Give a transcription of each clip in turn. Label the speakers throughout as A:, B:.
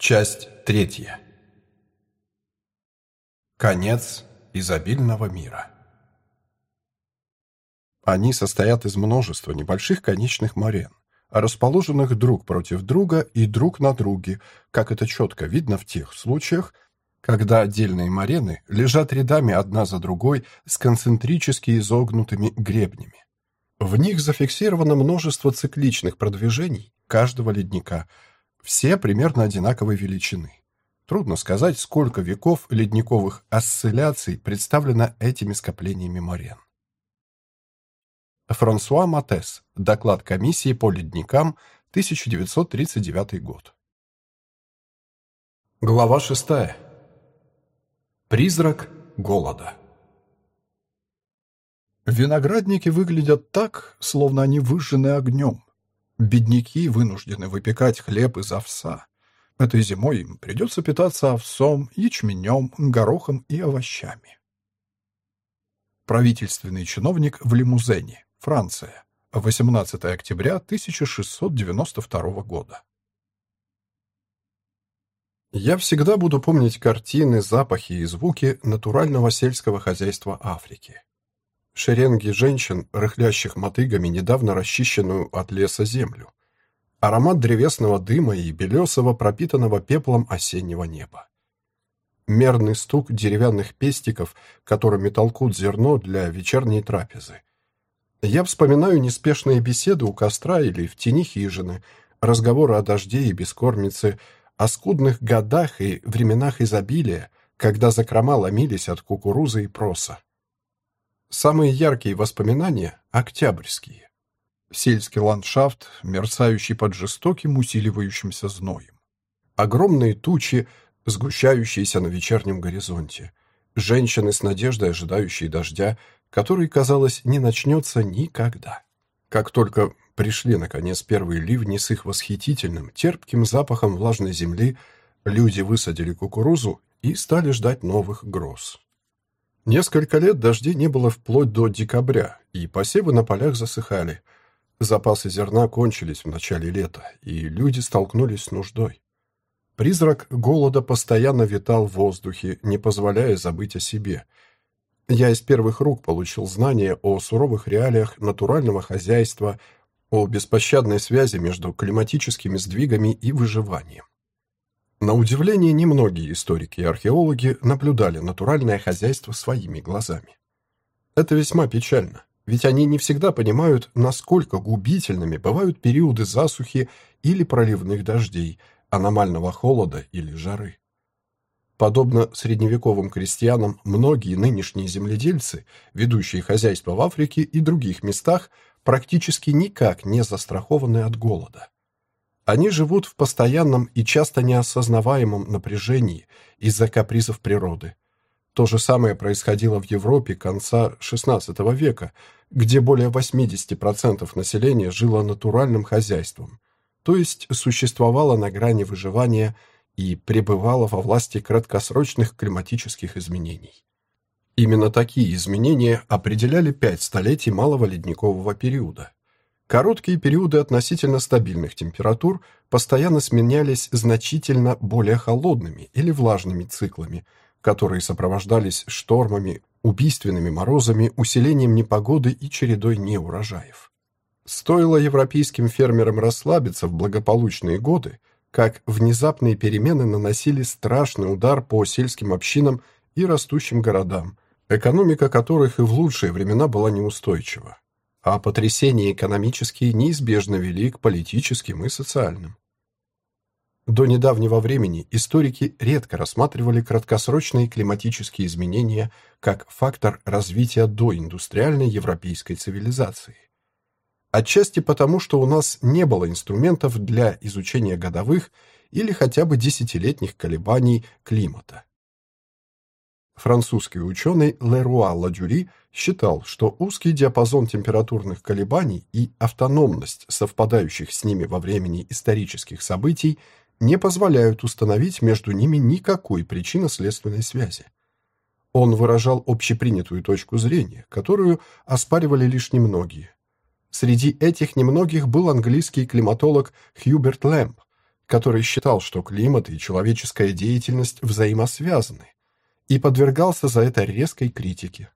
A: Часть третья. Конец изобильного мира. Они состоят из множества небольших конечных морен, расположенных друг против друга и друг на друге, как это четко видно в тех случаях, когда отдельные морены лежат рядами одна за другой с концентрически изогнутыми гребнями. В них зафиксировано множество цикличных продвижений каждого ледника – все примерно одинаковой величины. Трудно сказать, сколько веков ледниковых осцилляций представлено этими скоплениями морен. Франсуа Матес. Доклад комиссии по ледникам, 1939 год. Глава 6. Призрак голода. Виноградники выглядят так, словно они выжжены огнем. Бедняки вынуждены выпекать хлеб из овса. Этой зимой им придется питаться овсом, ячменем, горохом и овощами. Правительственный чиновник в лимузене. Франция. 18 октября 1692 года. Я всегда буду помнить картины, запахи и звуки натурального сельского хозяйства Африки шеренги женщин, рыхлящих мотыгами недавно расчищенную от леса землю. Аромат древесного дыма и белесого, пропитанного пеплом осеннего неба. Мерный стук деревянных пестиков, которыми толкут зерно для вечерней трапезы. Я вспоминаю неспешные беседы у костра или в тени хижины, разговоры о дожде и бескормице, о скудных годах и временах изобилия, когда закрома ломились от кукурузы и проса. Самые яркие воспоминания – октябрьские. Сельский ландшафт, мерцающий под жестоким усиливающимся зноем. Огромные тучи, сгущающиеся на вечернем горизонте. Женщины с надеждой, ожидающие дождя, который, казалось, не начнется никогда. Как только пришли, наконец, первые ливни с их восхитительным, терпким запахом влажной земли, люди высадили кукурузу и стали ждать новых гроз. Несколько лет дождей не было вплоть до декабря, и посевы на полях засыхали. Запасы зерна кончились в начале лета, и люди столкнулись с нуждой. Призрак голода постоянно витал в воздухе, не позволяя забыть о себе. Я из первых рук получил знания о суровых реалиях натурального хозяйства, о беспощадной связи между климатическими сдвигами и выживанием. На удивление, немногие историки и археологи наблюдали натуральное хозяйство своими глазами. Это весьма печально, ведь они не всегда понимают, насколько губительными бывают периоды засухи или проливных дождей, аномального холода или жары. Подобно средневековым крестьянам, многие нынешние земледельцы, ведущие хозяйство в Африке и других местах, практически никак не застрахованы от голода. Они живут в постоянном и часто неосознаваемом напряжении из-за капризов природы. То же самое происходило в Европе конца XVI века, где более 80% населения жило натуральным хозяйством, то есть существовало на грани выживания и пребывало во власти краткосрочных климатических изменений. Именно такие изменения определяли пять столетий малого ледникового периода. Короткие периоды относительно стабильных температур постоянно сменялись значительно более холодными или влажными циклами, которые сопровождались штормами, убийственными морозами, усилением непогоды и чередой неурожаев. Стоило европейским фермерам расслабиться в благополучные годы, как внезапные перемены наносили страшный удар по сельским общинам и растущим городам, экономика которых и в лучшие времена была неустойчива а потрясения экономические неизбежно вели к политическим и социальным. До недавнего времени историки редко рассматривали краткосрочные климатические изменения как фактор развития доиндустриальной европейской цивилизации. Отчасти потому, что у нас не было инструментов для изучения годовых или хотя бы десятилетних колебаний климата. Французский ученый Леруа Ладюри считал, что узкий диапазон температурных колебаний и автономность совпадающих с ними во времени исторических событий не позволяют установить между ними никакой причинно-следственной связи. Он выражал общепринятую точку зрения, которую оспаривали лишь немногие. Среди этих немногих был английский климатолог Хьюберт Лэмп, который считал, что климат и человеческая деятельность взаимосвязаны, и подвергался за это резкой критике.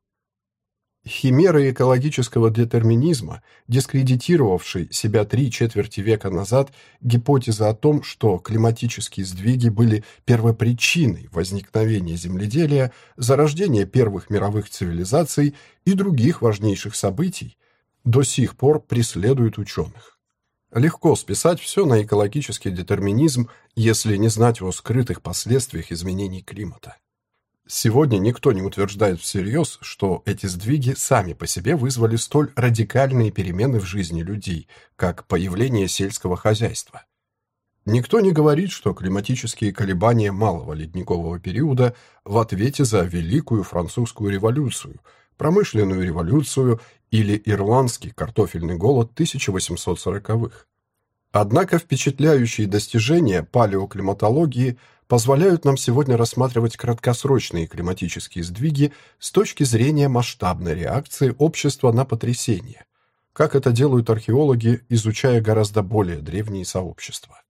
A: Химеры экологического детерминизма, дискредитировавшей себя три четверти века назад, гипотеза о том, что климатические сдвиги были первопричиной возникновения земледелия, зарождения первых мировых цивилизаций и других важнейших событий, до сих пор преследует ученых. Легко списать все на экологический детерминизм, если не знать о скрытых последствиях изменений климата. Сегодня никто не утверждает всерьез, что эти сдвиги сами по себе вызвали столь радикальные перемены в жизни людей, как появление сельского хозяйства. Никто не говорит, что климатические колебания малого ледникового периода в ответе за Великую Французскую революцию, промышленную революцию или ирландский картофельный голод 1840-х. Однако впечатляющие достижения палеоклиматологии – позволяют нам сегодня рассматривать краткосрочные климатические сдвиги с точки зрения масштабной реакции общества на потрясения, как это делают археологи, изучая гораздо более древние сообщества.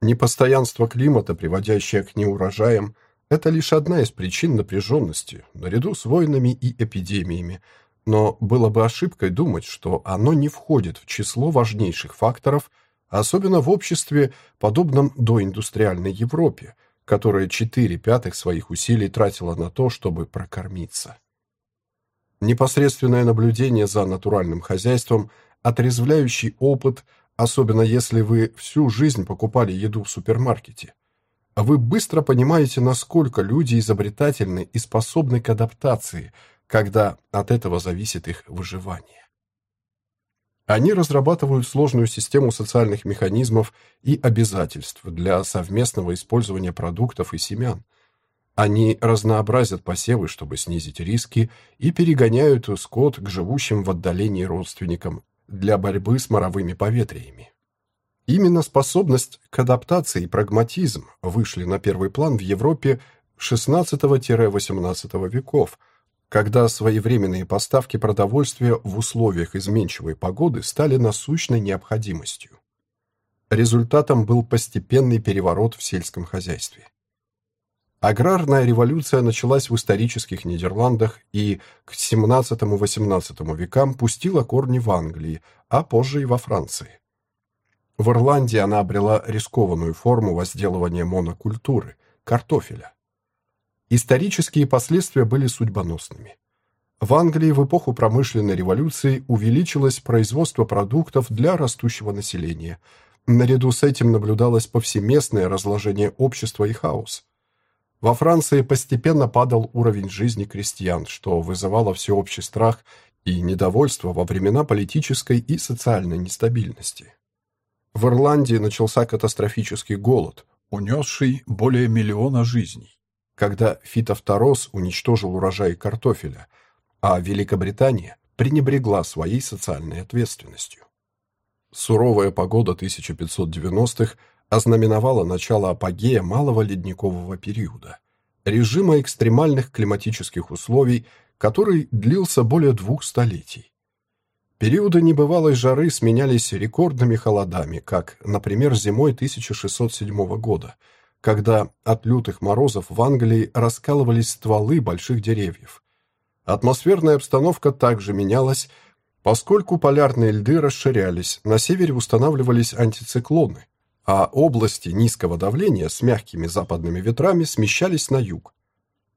A: Непостоянство климата, приводящее к неурожаям, это лишь одна из причин напряженности, наряду с войнами и эпидемиями, но было бы ошибкой думать, что оно не входит в число важнейших факторов – особенно в обществе, подобном доиндустриальной Европе, которая четыре пятых своих усилий тратила на то, чтобы прокормиться. Непосредственное наблюдение за натуральным хозяйством, отрезвляющий опыт, особенно если вы всю жизнь покупали еду в супермаркете. Вы быстро понимаете, насколько люди изобретательны и способны к адаптации, когда от этого зависит их выживание. Они разрабатывают сложную систему социальных механизмов и обязательств для совместного использования продуктов и семян. Они разнообразят посевы, чтобы снизить риски, и перегоняют скот к живущим в отдалении родственникам для борьбы с моровыми поветриями. Именно способность к адаптации и прагматизм вышли на первый план в Европе XVI-XVIII веков – когда своевременные поставки продовольствия в условиях изменчивой погоды стали насущной необходимостью. Результатом был постепенный переворот в сельском хозяйстве. Аграрная революция началась в исторических Нидерландах и к XVII-XVIII векам пустила корни в Англии, а позже и во Франции. В Ирландии она обрела рискованную форму возделывания монокультуры – картофеля. Исторические последствия были судьбоносными. В Англии в эпоху промышленной революции увеличилось производство продуктов для растущего населения. Наряду с этим наблюдалось повсеместное разложение общества и хаос. Во Франции постепенно падал уровень жизни крестьян, что вызывало всеобщий страх и недовольство во времена политической и социальной нестабильности. В Ирландии начался катастрофический голод, унесший более миллиона жизней когда фитофтороз уничтожил урожай картофеля, а Великобритания пренебрегла своей социальной ответственностью. Суровая погода 1590-х ознаменовала начало апогея малого ледникового периода, режима экстремальных климатических условий, который длился более двух столетий. Периоды небывалой жары сменялись рекордными холодами, как, например, зимой 1607 года – когда от лютых морозов в Англии раскалывались стволы больших деревьев. Атмосферная обстановка также менялась, поскольку полярные льды расширялись, на севере устанавливались антициклоны, а области низкого давления с мягкими западными ветрами смещались на юг.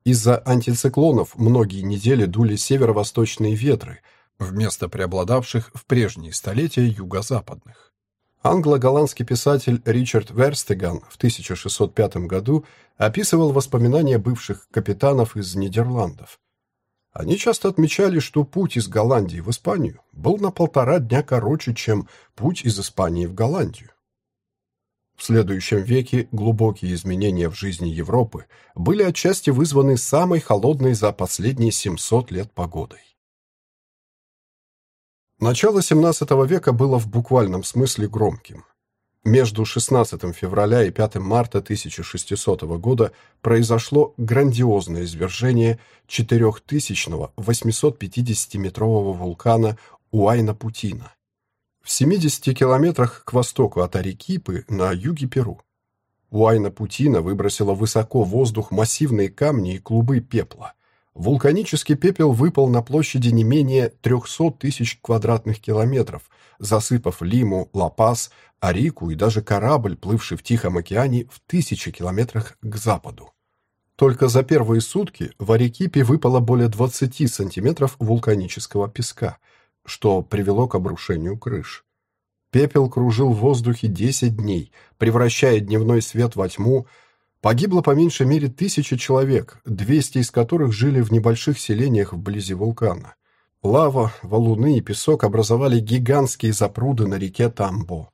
A: Из-за антициклонов многие недели дули северо-восточные ветры, вместо преобладавших в прежние столетия юго-западных. Англо-голландский писатель Ричард Верстеган в 1605 году описывал воспоминания бывших капитанов из Нидерландов. Они часто отмечали, что путь из Голландии в Испанию был на полтора дня короче, чем путь из Испании в Голландию. В следующем веке глубокие изменения в жизни Европы были отчасти вызваны самой холодной за последние 700 лет погодой. Начало XVII века было в буквальном смысле громким. Между 16 февраля и 5 марта 1600 года произошло грандиозное извержение 4000-го 850-метрового вулкана Уайна-Путина. в 70 километрах к востоку от Арекипы на юге Перу. Уайна-Путина выбросила высоко в воздух массивные камни и клубы пепла. Вулканический пепел выпал на площади не менее 300 тысяч квадратных километров, засыпав Лиму, Ла-Пас, Арику и даже корабль, плывший в Тихом океане в тысячи километрах к западу. Только за первые сутки в Арекипе выпало более 20 сантиметров вулканического песка, что привело к обрушению крыш. Пепел кружил в воздухе 10 дней, превращая дневной свет во тьму. Погибло по меньшей мере тысяча человек, 200 из которых жили в небольших селениях вблизи вулкана. Лава, валуны и песок образовали гигантские запруды на реке Тамбо.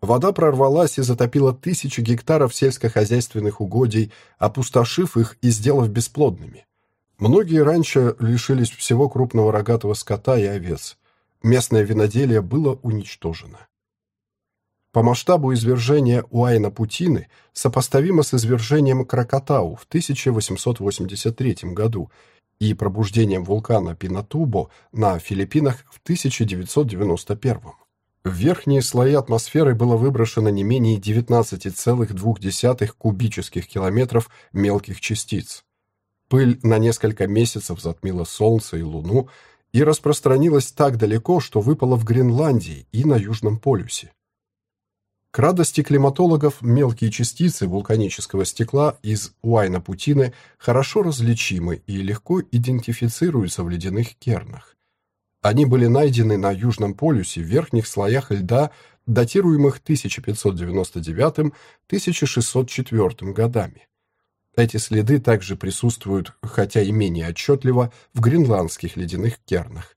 A: Вода прорвалась и затопила тысячи гектаров сельскохозяйственных угодий, опустошив их и сделав бесплодными. Многие раньше лишились всего крупного рогатого скота и овец. Местное виноделие было уничтожено. По масштабу извержения Уайна-Путины сопоставимо с извержением Кракатау в 1883 году и пробуждением вулкана Пинатубо на Филиппинах в 1991. В верхние слои атмосферы было выброшено не менее 19,2 кубических километров мелких частиц. Пыль на несколько месяцев затмила Солнце и Луну и распространилась так далеко, что выпала в Гренландии и на Южном полюсе. К радости климатологов мелкие частицы вулканического стекла из Уайна-Путины хорошо различимы и легко идентифицируются в ледяных кернах. Они были найдены на Южном полюсе в верхних слоях льда, датируемых 1599-1604 годами. Эти следы также присутствуют, хотя и менее отчетливо, в гренландских ледяных кернах.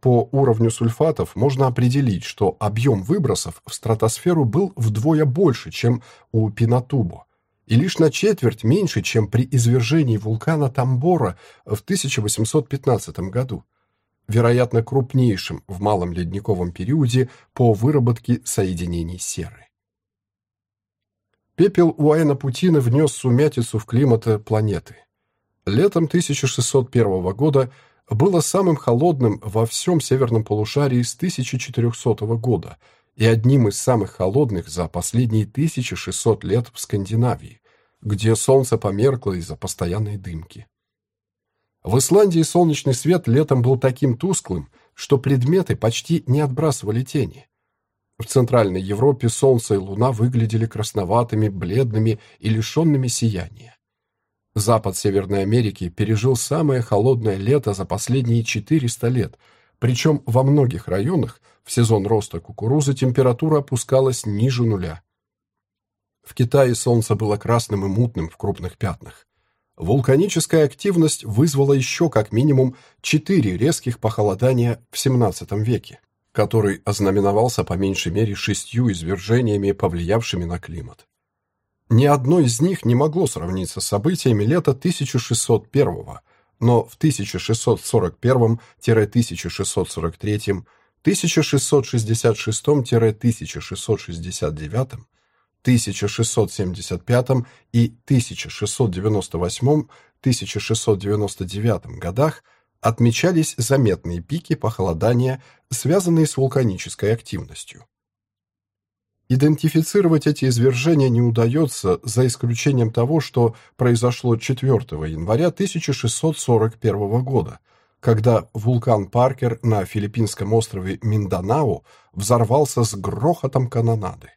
A: По уровню сульфатов можно определить, что объем выбросов в стратосферу был вдвое больше, чем у Пинатубо, и лишь на четверть меньше, чем при извержении вулкана Тамбора в 1815 году вероятно, крупнейшим в малом ледниковом периоде по выработке соединений серы. Пепел Уайна-Путина внес сумятицу в климат планеты. Летом 1601 года было самым холодным во всем северном полушарии с 1400 года и одним из самых холодных за последние 1600 лет в Скандинавии, где солнце померкло из-за постоянной дымки. В Исландии солнечный свет летом был таким тусклым, что предметы почти не отбрасывали тени. В Центральной Европе солнце и луна выглядели красноватыми, бледными и лишенными сияния. Запад Северной Америки пережил самое холодное лето за последние 400 лет, причем во многих районах в сезон роста кукурузы температура опускалась ниже нуля. В Китае солнце было красным и мутным в крупных пятнах. Вулканическая активность вызвала еще как минимум четыре резких похолодания в XVII веке, который ознаменовался по меньшей мере шестью извержениями, повлиявшими на климат. Ни одно из них не могло сравниться с событиями лета 1601 но в 1641-1643, 1666-1669 1675 и 1698-1699 годах отмечались заметные пики похолодания, связанные с вулканической активностью. Идентифицировать эти извержения не удается, за исключением того, что произошло 4 января 1641 года, когда вулкан Паркер на филиппинском острове Минданао взорвался с грохотом канонады.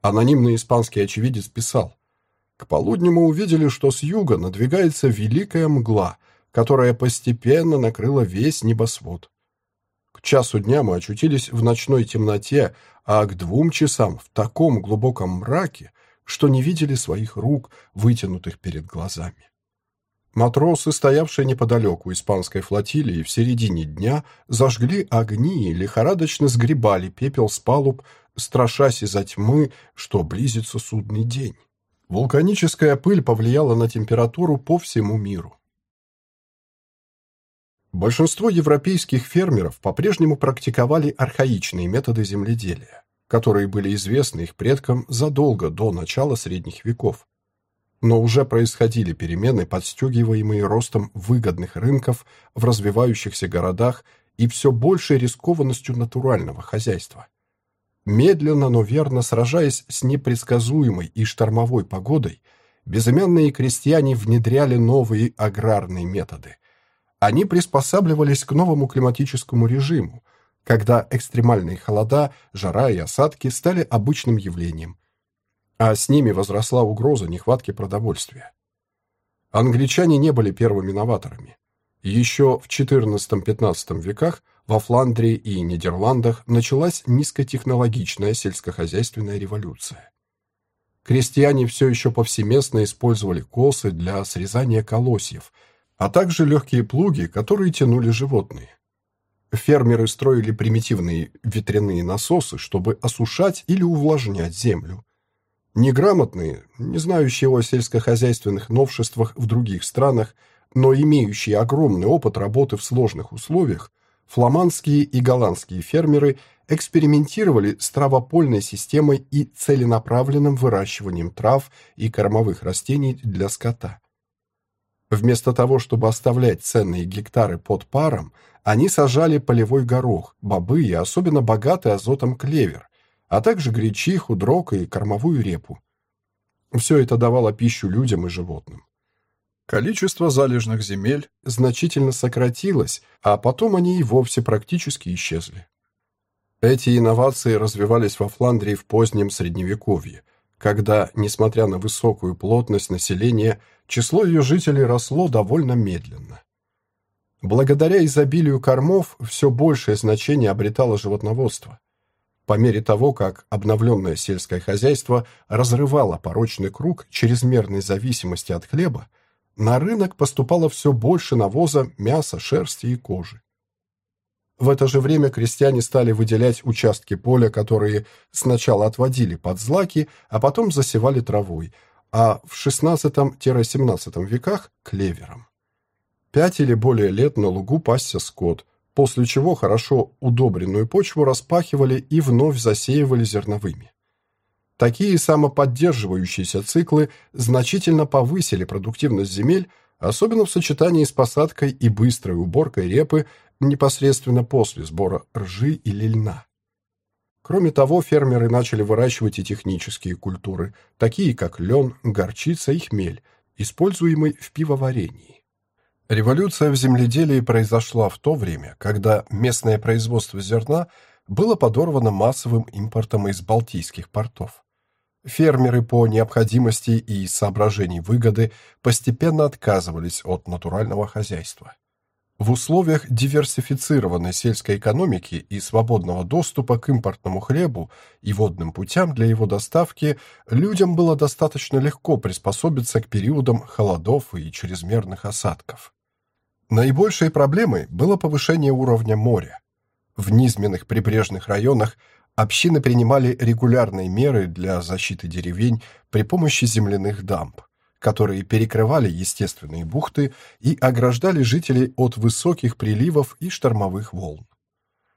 A: Анонимный испанский очевидец писал, «К полудню мы увидели, что с юга надвигается великая мгла, которая постепенно накрыла весь небосвод. Часу дня мы очутились в ночной темноте, а к двум часам в таком глубоком мраке, что не видели своих рук, вытянутых перед глазами. Матросы, стоявшие неподалеку испанской флотилии в середине дня, зажгли огни и лихорадочно сгребали пепел с палуб, страшась из-за тьмы, что близится судный день. Вулканическая пыль повлияла на температуру по всему миру. Большинство европейских фермеров по-прежнему практиковали архаичные методы земледелия, которые были известны их предкам задолго до начала средних веков. Но уже происходили перемены, подстегиваемые ростом выгодных рынков в развивающихся городах и все большей рискованностью натурального хозяйства. Медленно, но верно сражаясь с непредсказуемой и штормовой погодой, безымянные крестьяне внедряли новые аграрные методы. Они приспосабливались к новому климатическому режиму, когда экстремальные холода, жара и осадки стали обычным явлением, а с ними возросла угроза нехватки продовольствия. Англичане не были первыми новаторами. Еще в XIV-XV веках во Фландрии и Нидерландах началась низкотехнологичная сельскохозяйственная революция. Крестьяне все еще повсеместно использовали косы для срезания колосьев, а также легкие плуги, которые тянули животные. Фермеры строили примитивные ветряные насосы, чтобы осушать или увлажнять землю. Неграмотные, не знающие о сельскохозяйственных новшествах в других странах, но имеющие огромный опыт работы в сложных условиях, фламандские и голландские фермеры экспериментировали с травопольной системой и целенаправленным выращиванием трав и кормовых растений для скота. Вместо того, чтобы оставлять ценные гектары под паром, они сажали полевой горох, бобы и особенно богатый азотом клевер, а также гречиху, дрог и кормовую репу. Все это давало пищу людям и животным. Количество залежных земель значительно сократилось, а потом они и вовсе практически исчезли. Эти инновации развивались во Фландрии в позднем Средневековье, когда, несмотря на высокую плотность населения, число ее жителей росло довольно медленно. Благодаря изобилию кормов все большее значение обретало животноводство. По мере того, как обновленное сельское хозяйство разрывало порочный круг чрезмерной зависимости от хлеба, на рынок поступало все больше навоза, мяса, шерсти и кожи. В это же время крестьяне стали выделять участки поля, которые сначала отводили под злаки, а потом засевали травой, а в XVI-XVII веках – клевером. Пять или более лет на лугу пасся скот, после чего хорошо удобренную почву распахивали и вновь засеивали зерновыми. Такие самоподдерживающиеся циклы значительно повысили продуктивность земель, особенно в сочетании с посадкой и быстрой уборкой репы непосредственно после сбора ржи или льна. Кроме того, фермеры начали выращивать и технические культуры, такие как лен, горчица и хмель, используемый в пивоварении. Революция в земледелии произошла в то время, когда местное производство зерна было подорвано массовым импортом из балтийских портов. Фермеры по необходимости и соображений выгоды постепенно отказывались от натурального хозяйства. В условиях диверсифицированной сельской экономики и свободного доступа к импортному хлебу и водным путям для его доставки людям было достаточно легко приспособиться к периодам холодов и чрезмерных осадков. Наибольшей проблемой было повышение уровня моря. В низменных прибрежных районах Общины принимали регулярные меры для защиты деревень при помощи земляных дамб, которые перекрывали естественные бухты и ограждали жителей от высоких приливов и штормовых волн.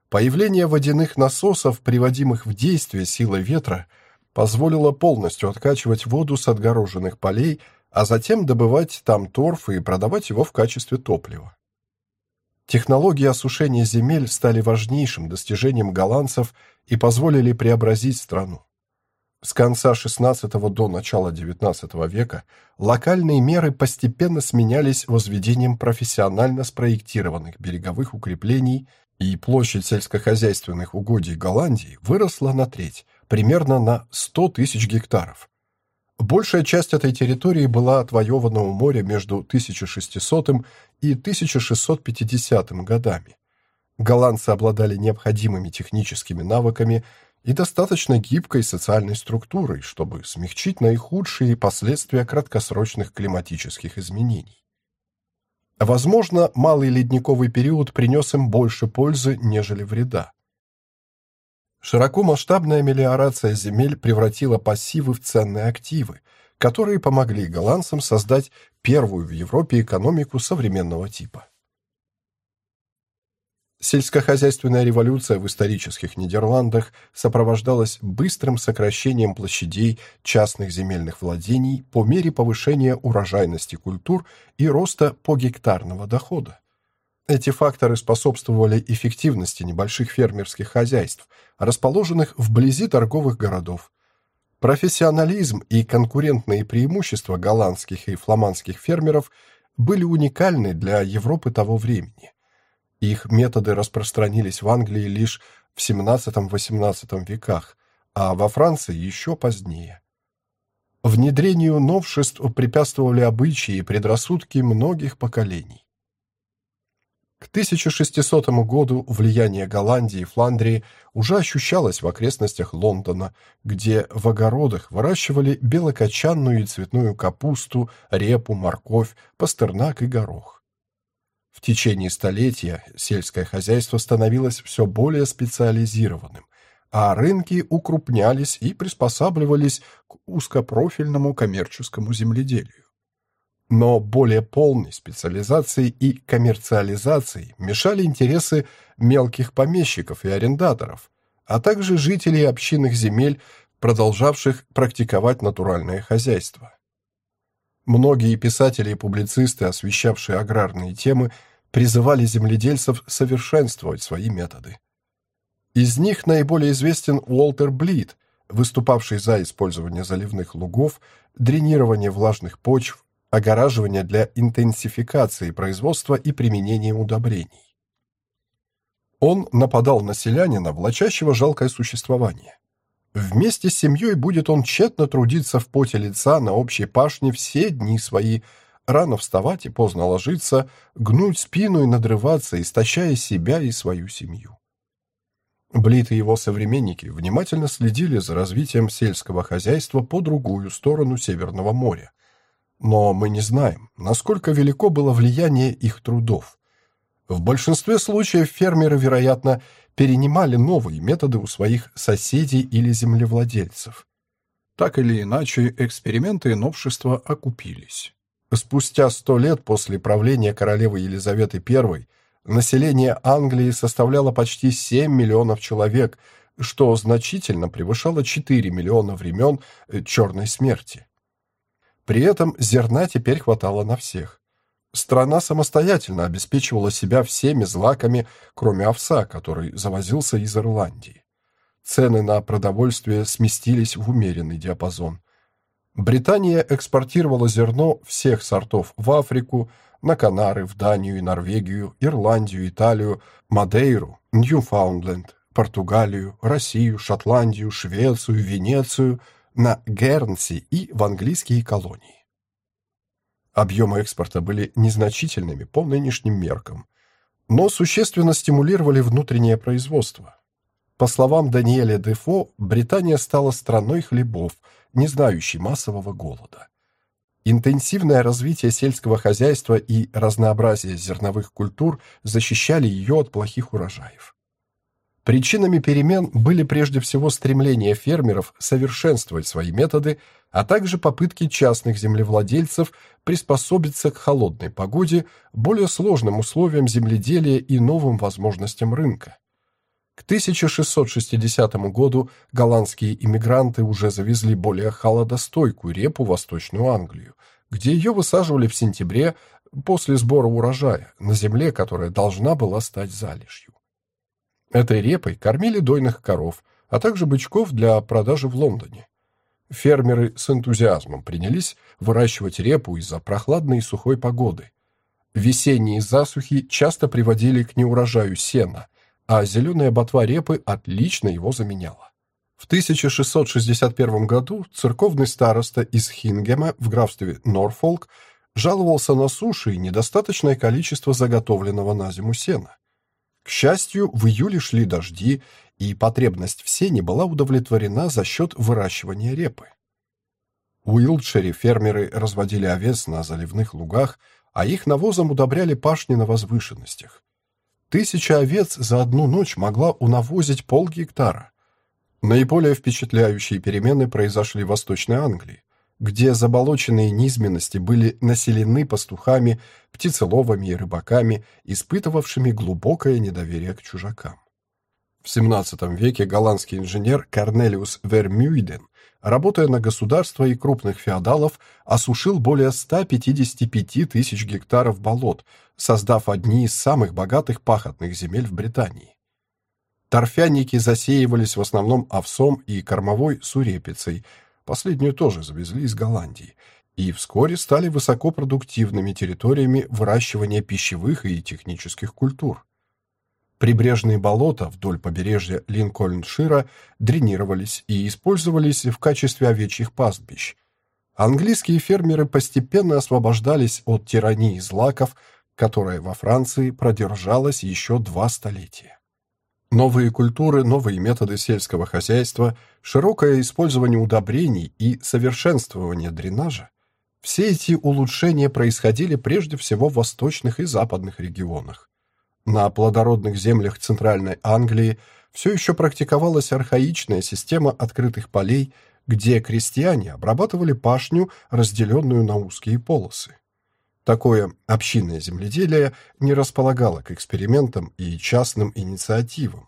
A: Появление водяных насосов, приводимых в действие силой ветра, позволило полностью откачивать воду с отгороженных полей, а затем добывать там торф и продавать его в качестве топлива. Технологии осушения земель стали важнейшим достижением голландцев и позволили преобразить страну. С конца XVI до начала XIX века локальные меры постепенно сменялись возведением профессионально спроектированных береговых укреплений, и площадь сельскохозяйственных угодий Голландии выросла на треть, примерно на 100 тысяч гектаров. Большая часть этой территории была отвоевана у моря между 1600 и 1650 годами. Голландцы обладали необходимыми техническими навыками и достаточно гибкой социальной структурой, чтобы смягчить наихудшие последствия краткосрочных климатических изменений. Возможно, малый ледниковый период принес им больше пользы, нежели вреда. Широкомасштабная мелиорация земель превратила пассивы в ценные активы, которые помогли голландцам создать первую в Европе экономику современного типа. Сельскохозяйственная революция в исторических Нидерландах сопровождалась быстрым сокращением площадей частных земельных владений по мере повышения урожайности культур и роста погектарного дохода. Эти факторы способствовали эффективности небольших фермерских хозяйств, расположенных вблизи торговых городов. Профессионализм и конкурентные преимущества голландских и фламандских фермеров были уникальны для Европы того времени. Их методы распространились в Англии лишь в XVII-XVIII веках, а во Франции еще позднее. Внедрению новшеств препятствовали обычаи и предрассудки многих поколений. К 1600 году влияние Голландии и Фландрии уже ощущалось в окрестностях Лондона, где в огородах выращивали белокочанную и цветную капусту, репу, морковь, пастернак и горох. В течение столетия сельское хозяйство становилось все более специализированным, а рынки укрупнялись и приспосабливались к узкопрофильному коммерческому земледелию. Но более полной специализации и коммерциализации мешали интересы мелких помещиков и арендаторов, а также жителей общинных земель, продолжавших практиковать натуральное хозяйство. Многие писатели и публицисты, освещавшие аграрные темы, призывали земледельцев совершенствовать свои методы. Из них наиболее известен Уолтер Блит, выступавший за использование заливных лугов, дренирование влажных почв, огораживания для интенсификации производства и применения удобрений. Он нападал на селянина, влачащего жалкое существование. Вместе с семьей будет он тщетно трудиться в поте лица на общей пашне все дни свои, рано вставать и поздно ложиться, гнуть спину и надрываться, истощая себя и свою семью. Блит и его современники внимательно следили за развитием сельского хозяйства по другую сторону Северного моря, но мы не знаем, насколько велико было влияние их трудов. В большинстве случаев фермеры, вероятно, перенимали новые методы у своих соседей или землевладельцев. Так или иначе, эксперименты и новшества окупились. Спустя сто лет после правления королевы Елизаветы I население Англии составляло почти 7 миллионов человек, что значительно превышало 4 миллиона времен Черной смерти. При этом зерна теперь хватало на всех. Страна самостоятельно обеспечивала себя всеми злаками, кроме овса, который завозился из Ирландии. Цены на продовольствие сместились в умеренный диапазон. Британия экспортировала зерно всех сортов в Африку, на Канары, в Данию и Норвегию, Ирландию, Италию, Мадейру, Ньюфаундленд, Португалию, Россию, Шотландию, Швецию, Венецию – на Гернси и в английские колонии. Объемы экспорта были незначительными по нынешним меркам, но существенно стимулировали внутреннее производство. По словам Даниэля Дефо, Британия стала страной хлебов, не знающей массового голода. Интенсивное развитие сельского хозяйства и разнообразие зерновых культур защищали ее от плохих урожаев. Причинами перемен были прежде всего стремление фермеров совершенствовать свои методы, а также попытки частных землевладельцев приспособиться к холодной погоде, более сложным условиям земледелия и новым возможностям рынка. К 1660 году голландские иммигранты уже завезли более холодостойкую репу в Восточную Англию, где ее высаживали в сентябре после сбора урожая на земле, которая должна была стать залежью. Этой репой кормили дойных коров, а также бычков для продажи в Лондоне. Фермеры с энтузиазмом принялись выращивать репу из-за прохладной и сухой погоды. Весенние засухи часто приводили к неурожаю сена, а зеленая ботва репы отлично его заменяла. В 1661 году церковный староста из Хингема в графстве Норфолк жаловался на суши и недостаточное количество заготовленного на зиму сена. К счастью, в июле шли дожди, и потребность в сене была удовлетворена за счет выращивания репы. В Уилтшире фермеры разводили овец на заливных лугах, а их навозом удобряли пашни на возвышенностях. Тысяча овец за одну ночь могла унавозить полгектара. Наиболее впечатляющие перемены произошли в Восточной Англии где заболоченные низменности были населены пастухами, птицеловами и рыбаками, испытывавшими глубокое недоверие к чужакам. В XVII веке голландский инженер Корнелиус Вермюйден работая на государство и крупных феодалов, осушил более 155 тысяч гектаров болот, создав одни из самых богатых пахотных земель в Британии. Торфяники засеивались в основном овсом и кормовой сурепицей, последнюю тоже завезли из Голландии, и вскоре стали высокопродуктивными территориями выращивания пищевых и технических культур. Прибрежные болота вдоль побережья Линкольншира дренировались и использовались в качестве овечьих пастбищ. Английские фермеры постепенно освобождались от тирании злаков, которая во Франции продержалась еще два столетия. Новые культуры, новые методы сельского хозяйства, широкое использование удобрений и совершенствование дренажа – все эти улучшения происходили прежде всего в восточных и западных регионах. На плодородных землях Центральной Англии все еще практиковалась архаичная система открытых полей, где крестьяне обрабатывали пашню, разделенную на узкие полосы. Такое общинное земледелие не располагало к экспериментам и частным инициативам.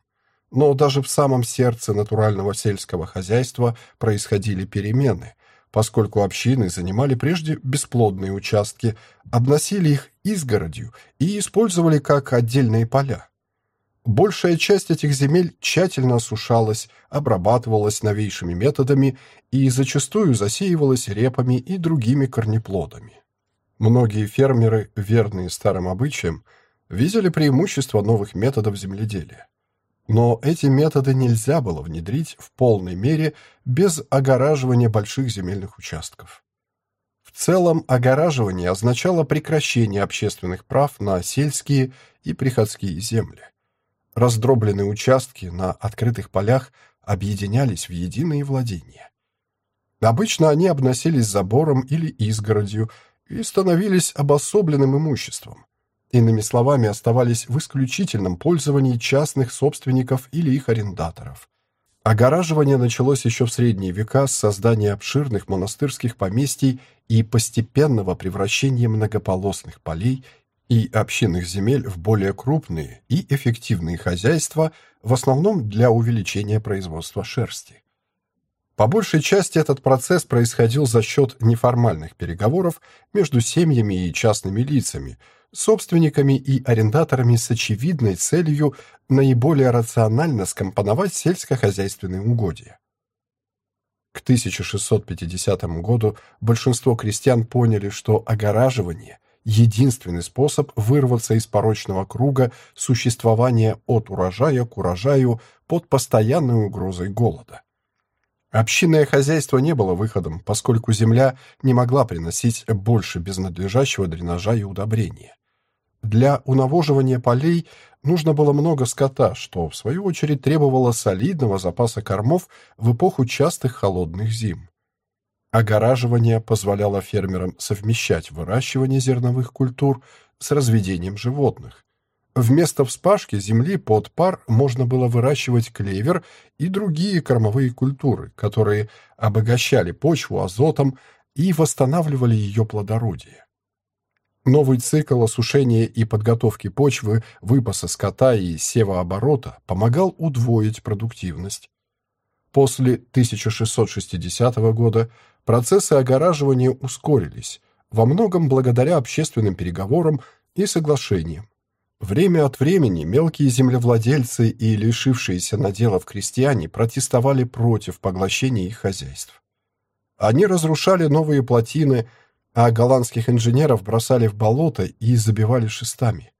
A: Но даже в самом сердце натурального сельского хозяйства происходили перемены, поскольку общины занимали прежде бесплодные участки, обносили их изгородью и использовали как отдельные поля. Большая часть этих земель тщательно осушалась, обрабатывалась новейшими методами и зачастую засеивалась репами и другими корнеплодами. Многие фермеры, верные старым обычаям, видели преимущество новых методов земледелия. Но эти методы нельзя было внедрить в полной мере без огораживания больших земельных участков. В целом, огораживание означало прекращение общественных прав на сельские и приходские земли. Раздробленные участки на открытых полях объединялись в единые владения. Обычно они обносились забором или изгородью и становились обособленным имуществом. Иными словами, оставались в исключительном пользовании частных собственников или их арендаторов. Огораживание началось еще в средние века с создания обширных монастырских поместий и постепенного превращения многополосных полей и общинных земель в более крупные и эффективные хозяйства, в основном для увеличения производства шерсти. По большей части этот процесс происходил за счет неформальных переговоров между семьями и частными лицами – собственниками и арендаторами с очевидной целью наиболее рационально скомпоновать сельскохозяйственные угодья. К 1650 году большинство крестьян поняли, что огораживание – единственный способ вырваться из порочного круга существования от урожая к урожаю под постоянной угрозой голода. Общинное хозяйство не было выходом, поскольку земля не могла приносить больше без надлежащего дренажа и удобрения. Для унавоживания полей нужно было много скота, что, в свою очередь, требовало солидного запаса кормов в эпоху частых холодных зим. Огораживание позволяло фермерам совмещать выращивание зерновых культур с разведением животных. Вместо вспашки земли под пар можно было выращивать клевер и другие кормовые культуры, которые обогащали почву азотом и восстанавливали ее плодородие. Новый цикл осушения и подготовки почвы, выпаса скота и севооборота помогал удвоить продуктивность. После 1660 года процессы огораживания ускорились, во многом благодаря общественным переговорам и соглашениям. Время от времени мелкие землевладельцы и лишившиеся наделов крестьяне протестовали против поглощения их хозяйств. Они разрушали новые плотины, а голландских инженеров бросали в болото и забивали шестами.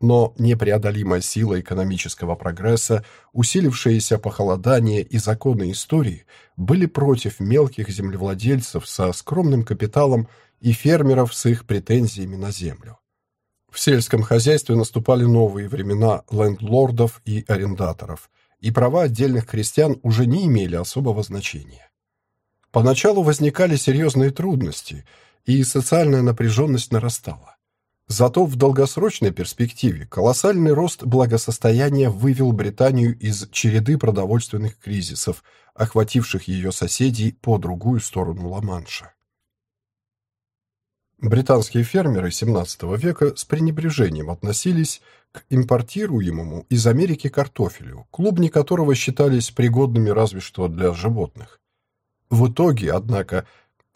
A: Но непреодолимая сила экономического прогресса, усилившееся похолодание и законы истории были против мелких землевладельцев со скромным капиталом и фермеров с их претензиями на землю. В сельском хозяйстве наступали новые времена лендлордов и арендаторов, и права отдельных крестьян уже не имели особого значения. Поначалу возникали серьезные трудности – и социальная напряженность нарастала. Зато в долгосрочной перспективе колоссальный рост благосостояния вывел Британию из череды продовольственных кризисов, охвативших ее соседей по другую сторону Ла-Манша. Британские фермеры XVII века с пренебрежением относились к импортируемому из Америки картофелю, клубни которого считались пригодными разве что для животных. В итоге, однако,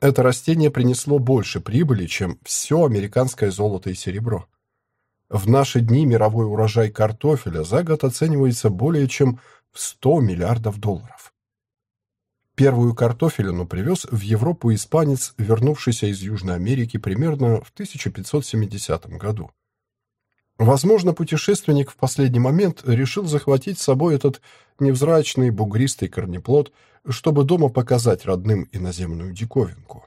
A: это растение принесло больше прибыли, чем все американское золото и серебро. В наши дни мировой урожай картофеля за год оценивается более чем в 100 миллиардов долларов. Первую картофелину привез в Европу испанец, вернувшийся из Южной Америки примерно в 1570 году. Возможно, путешественник в последний момент решил захватить с собой этот невзрачный бугристый корнеплод, чтобы дома показать родным иноземную диковинку.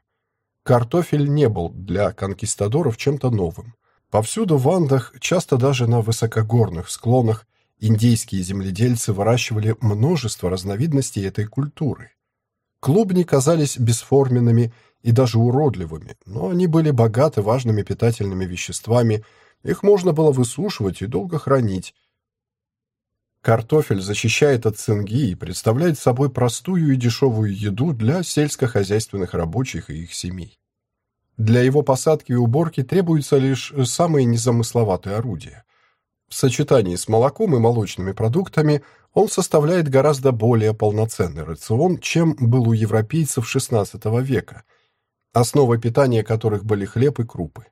A: Картофель не был для конкистадоров чем-то новым. Повсюду в Андах, часто даже на высокогорных склонах, индейские земледельцы выращивали множество разновидностей этой культуры. Клубни казались бесформенными и даже уродливыми, но они были богаты важными питательными веществами, их можно было высушивать и долго хранить. Картофель защищает от цинги и представляет собой простую и дешевую еду для сельскохозяйственных рабочих и их семей. Для его посадки и уборки требуются лишь самые незамысловатые орудия. В сочетании с молоком и молочными продуктами он составляет гораздо более полноценный рацион, чем был у европейцев XVI века, основой питания которых были хлеб и крупы.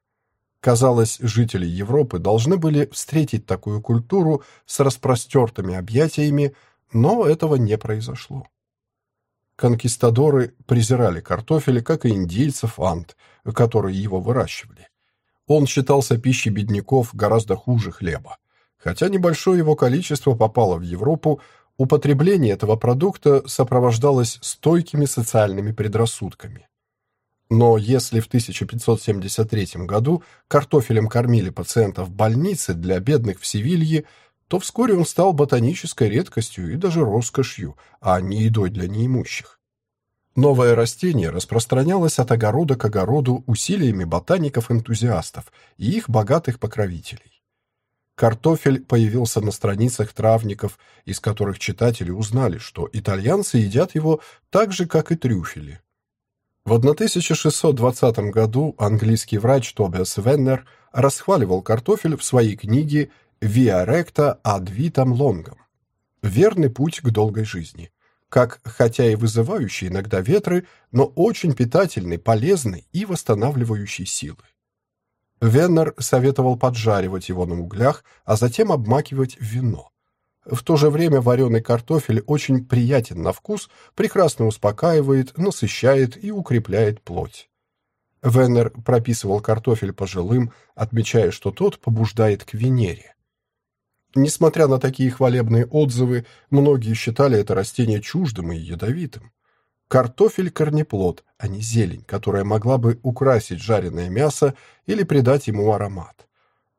A: Казалось, жители Европы должны были встретить такую культуру с распростертыми объятиями, но этого не произошло. Конкистадоры презирали картофель, как и индейцев Ант, которые его выращивали. Он считался пищей бедняков гораздо хуже хлеба. Хотя небольшое его количество попало в Европу, употребление этого продукта сопровождалось стойкими социальными предрассудками. Но если в 1573 году картофелем кормили пациентов в больнице для бедных в Севилье, то вскоре он стал ботанической редкостью и даже роскошью, а не едой для неимущих. Новое растение распространялось от огорода к огороду усилиями ботаников-энтузиастов и их богатых покровителей. Картофель появился на страницах травников, из которых читатели узнали, что итальянцы едят его так же, как и трюфели. В 1620 году английский врач Тобиас Веннер расхваливал картофель в своей книге «Via recta ad vitam longam» «Верный путь к долгой жизни», как, хотя и вызывающий иногда ветры, но очень питательный, полезный и восстанавливающий силы. Веннер советовал поджаривать его на углях, а затем обмакивать в вино. В то же время вареный картофель очень приятен на вкус, прекрасно успокаивает, насыщает и укрепляет плоть. Веннер прописывал картофель пожилым, отмечая, что тот побуждает к Венере. Несмотря на такие хвалебные отзывы, многие считали это растение чуждым и ядовитым. Картофель – корнеплод, а не зелень, которая могла бы украсить жареное мясо или придать ему аромат.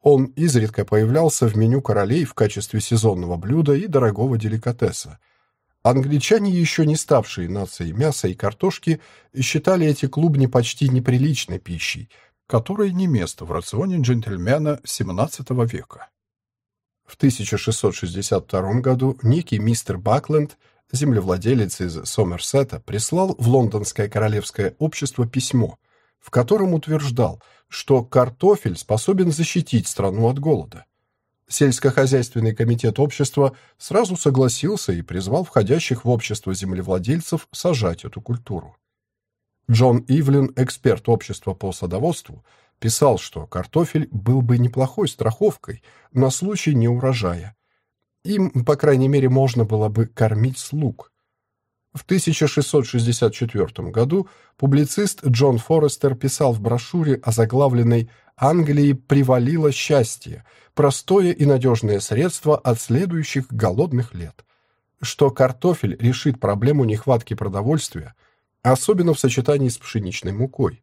A: Он изредка появлялся в меню королей в качестве сезонного блюда и дорогого деликатеса. Англичане, еще не ставшие нацией мяса и картошки, считали эти клубни почти неприличной пищей, которой не место в рационе джентльмена XVII века. В 1662 году некий мистер Бакленд – землевладелец из Сомерсета, прислал в Лондонское королевское общество письмо, в котором утверждал, что картофель способен защитить страну от голода. Сельскохозяйственный комитет общества сразу согласился и призвал входящих в общество землевладельцев сажать эту культуру. Джон Ивлин, эксперт общества по садоводству, писал, что картофель был бы неплохой страховкой на случай неурожая, им, по крайней мере, можно было бы кормить слуг. В 1664 году публицист Джон Форестер писал в брошюре о заглавленной «Англии привалило счастье. Простое и надежное средство от следующих голодных лет», что картофель решит проблему нехватки продовольствия, особенно в сочетании с пшеничной мукой.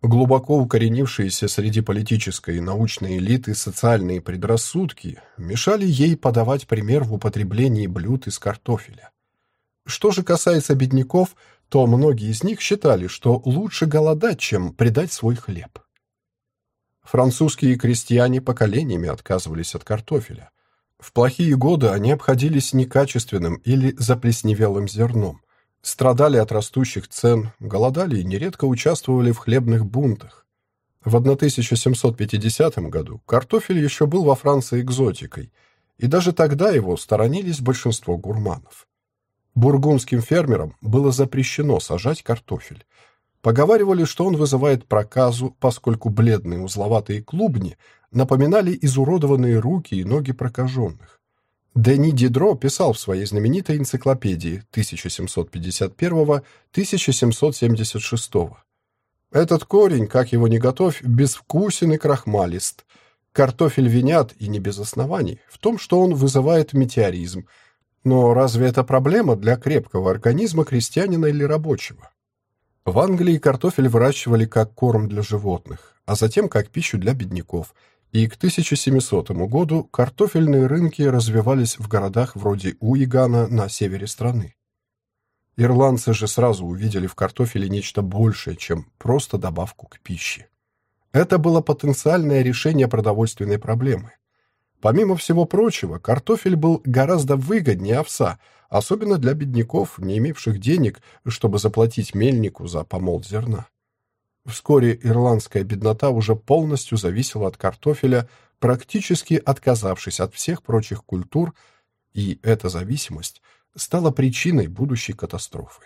A: Глубоко укоренившиеся среди политической и научной элиты социальные предрассудки мешали ей подавать пример в употреблении блюд из картофеля. Что же касается бедняков, то многие из них считали, что лучше голодать, чем предать свой хлеб. Французские крестьяне поколениями отказывались от картофеля. В плохие годы они обходились некачественным или заплесневелым зерном, страдали от растущих цен, голодали и нередко участвовали в хлебных бунтах. В 1750 году картофель еще был во Франции экзотикой, и даже тогда его сторонились большинство гурманов. Бургундским фермерам было запрещено сажать картофель. Поговаривали, что он вызывает проказу, поскольку бледные узловатые клубни напоминали изуродованные руки и ноги прокаженных. Дени Дидро писал в своей знаменитой энциклопедии 1751-1776 «Этот корень, как его ни готовь, безвкусен и крахмалист. Картофель винят, и не без оснований, в том, что он вызывает метеоризм. Но разве это проблема для крепкого организма крестьянина или рабочего?» В Англии картофель выращивали как корм для животных, а затем как пищу для бедняков – и к 1700 году картофельные рынки развивались в городах вроде Уигана на севере страны. Ирландцы же сразу увидели в картофеле нечто большее, чем просто добавку к пище. Это было потенциальное решение продовольственной проблемы. Помимо всего прочего, картофель был гораздо выгоднее овса, особенно для бедняков, не имевших денег, чтобы заплатить мельнику за помол зерна. Вскоре ирландская беднота уже полностью зависела от картофеля, практически отказавшись от всех прочих культур, и эта зависимость стала причиной будущей катастрофы.